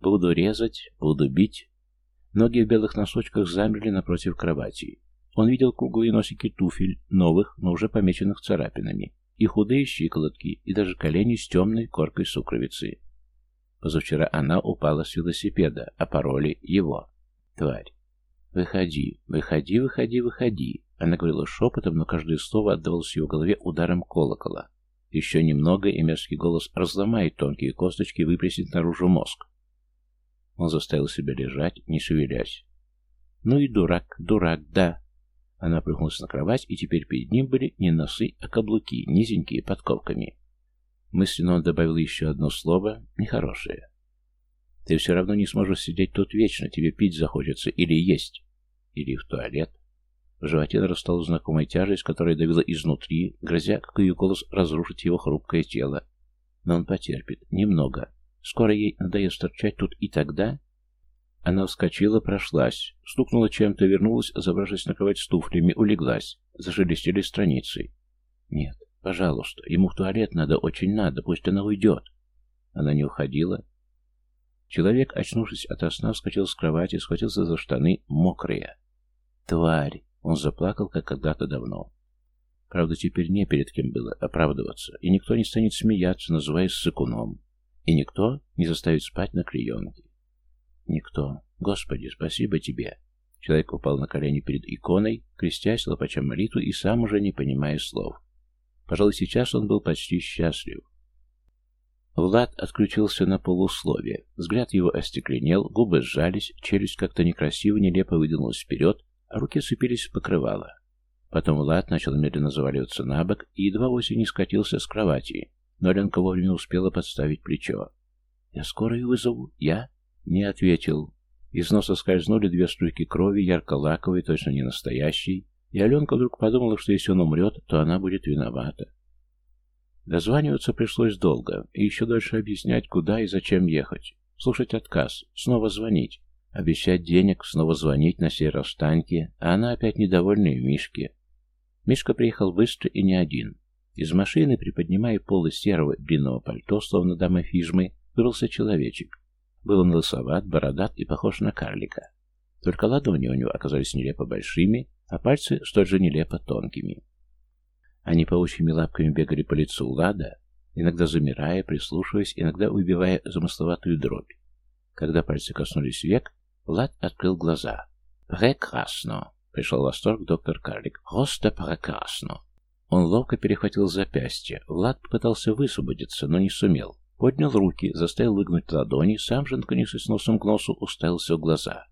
Буду резать, буду бить. Ноги в белых носочках замерли напротив кровати. Он видел круглые носики туфель, новых, но уже помеченных царапинами, и худые щиколотки, и даже колени с темной коркой сукровицы. Позавчера она упала с велосипеда, а пароли его. Тварь. «Выходи, выходи, выходи, выходи!» Она говорила шепотом, но каждое слово отдавалось его голове ударом колокола. Еще немного, и мерзкий голос разломает тонкие косточки и выплеснет наружу мозг. Он заставил себя лежать, не шевелясь. «Ну и дурак, дурак, да!» Она прыгнулась на кровать, и теперь перед ним были не носы, а каблуки, низенькие, подковками. Мысленно он добавил еще одно слово, нехорошее. Ты все равно не сможешь сидеть тут вечно, тебе пить захочется или есть, или в туалет. В животе нарастала знакомая тяжесть, которая давила изнутри, грозя, как ее голос, разрушить его хрупкое тело. Но он потерпит. Немного. Скоро ей надоест торчать тут и тогда... Она вскочила, прошлась, стукнула чем-то, вернулась, забравшись на кровать с туфлями, улеглась. Зашелестели страницы. Нет, пожалуйста, ему в туалет надо, очень надо, пусть она уйдет. Она не уходила, Человек, очнувшись от сна, вскочил с кровати, схватился за штаны, мокрые. «Тварь!» Он заплакал, как когда-то давно. Правда, теперь не перед кем было оправдываться, и никто не станет смеяться, называясь сыкуном. И никто не заставит спать на клеенке. Никто. Господи, спасибо тебе. Человек упал на колени перед иконой, крестясь, лопача молитву и сам уже не понимая слов. Пожалуй, сейчас он был почти счастлив. Влад отключился на полусловие. Взгляд его остекленел, губы сжались, челюсть как-то некрасиво, нелепо выдвинулась вперед, а руки цепились в покрывало. Потом Влад начал медленно заваливаться на бок и едва вовсе не скатился с кровати, но Ленка вовремя успела подставить плечо. «Я скорую вызову? Я?» Не ответил. Из носа скользнули две струйки крови, ярко-лаковой, точно не настоящей, и Аленка вдруг подумала, что если он умрет, то она будет виновата. Дозваниваться пришлось долго, и еще дольше объяснять, куда и зачем ехать. Слушать отказ, снова звонить, обещать денег, снова звонить на сей а она опять недовольная Мишке. Мишка приехал быстро и не один. Из машины, приподнимая полы серого длинного пальто, словно дама фижмы, вырвался человечек. Был он лысоват, бородат и похож на карлика. Только ладони у него оказались нелепо большими, а пальцы столь же нелепо тонкими. Они паучьими лапками бегали по лицу Лада, иногда замирая, прислушиваясь, иногда убивая замысловатую дробь. Когда пальцы коснулись век, Влад открыл глаза. «Прекрасно!» — пришел в восторг доктор Карлик. «Просто прекрасно!» Он ловко перехватил запястье. Влад попытался высвободиться, но не сумел. Поднял руки, заставил выгнуть ладони, сам же, наконец, носом к носу уставился в глаза.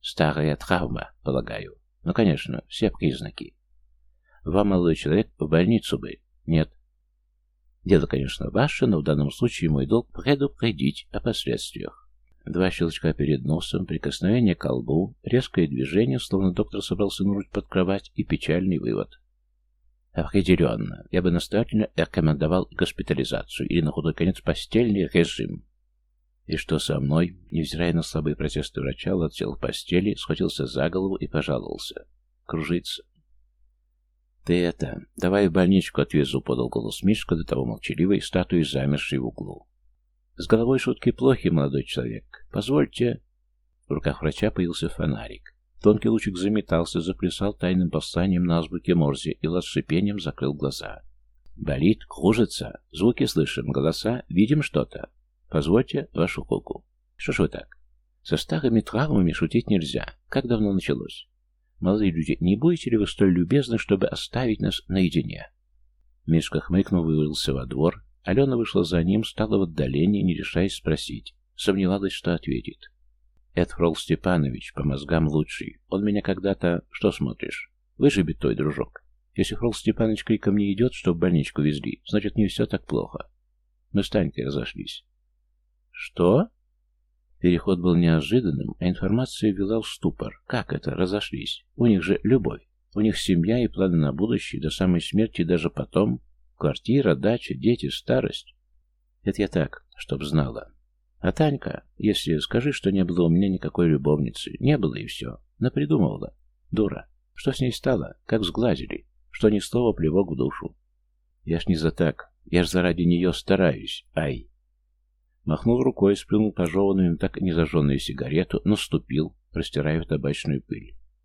«Старая травма, полагаю. Ну, конечно, все признаки. Вам, молодой человек, в больницу бы. Нет. Дело, конечно, ваше, но в данном случае мой долг предупредить о последствиях. Два щелчка перед носом, прикосновение к колбу, резкое движение, словно доктор собрался нырнуть под кровать, и печальный вывод. Определенно, я бы настоятельно рекомендовал госпитализацию или, на худой конец, постельный режим. И что со мной? Невзирая на слабые протесты врача, Лад сел в постели, схватился за голову и пожаловался. Кружится. «Ты это... Давай в больничку отвезу», — подал голос Мишка, до того молчаливой статуи, замершей в углу. «С головой шутки плохи, молодой человек. Позвольте...» В руках врача появился фонарик. Тонкий лучик заметался, заплясал тайным посланием на азбуке Морзе и лад шипением закрыл глаза. «Болит? Кружится? Звуки слышим, голоса? Видим что-то? Позвольте вашу куку. Что ж вы так? Со старыми травмами шутить нельзя. Как давно началось?» «Молодые люди, не будете ли вы столь любезны, чтобы оставить нас наедине?» Мишка хмыкнул, вывалился во двор. Алена вышла за ним, стала в отдалении, не решаясь спросить. Сомневалась, что ответит. «Это Фрол Степанович, по мозгам лучший. Он меня когда-то... Что смотришь? Выживет твой дружок. Если Фрол Степанович криком не идет, что в больничку везли, значит, не все так плохо. Мы с Танькой разошлись». «Что?» Переход был неожиданным, а информация ввела в ступор. Как это? Разошлись. У них же любовь. У них семья и планы на будущее, до самой смерти даже потом. Квартира, дача, дети, старость. Это я так, чтоб знала. А Танька, если скажи, что не было у меня никакой любовницы. Не было и все. Напридумывала. Дура. Что с ней стало? Как сглазили? Что ни слова плевок в душу. Я ж не за так. Я ж заради нее стараюсь. Ай. Махнул рукой, сплюнул пожеванную, так и не зажженную сигарету, наступил, растирая в табачную пыль.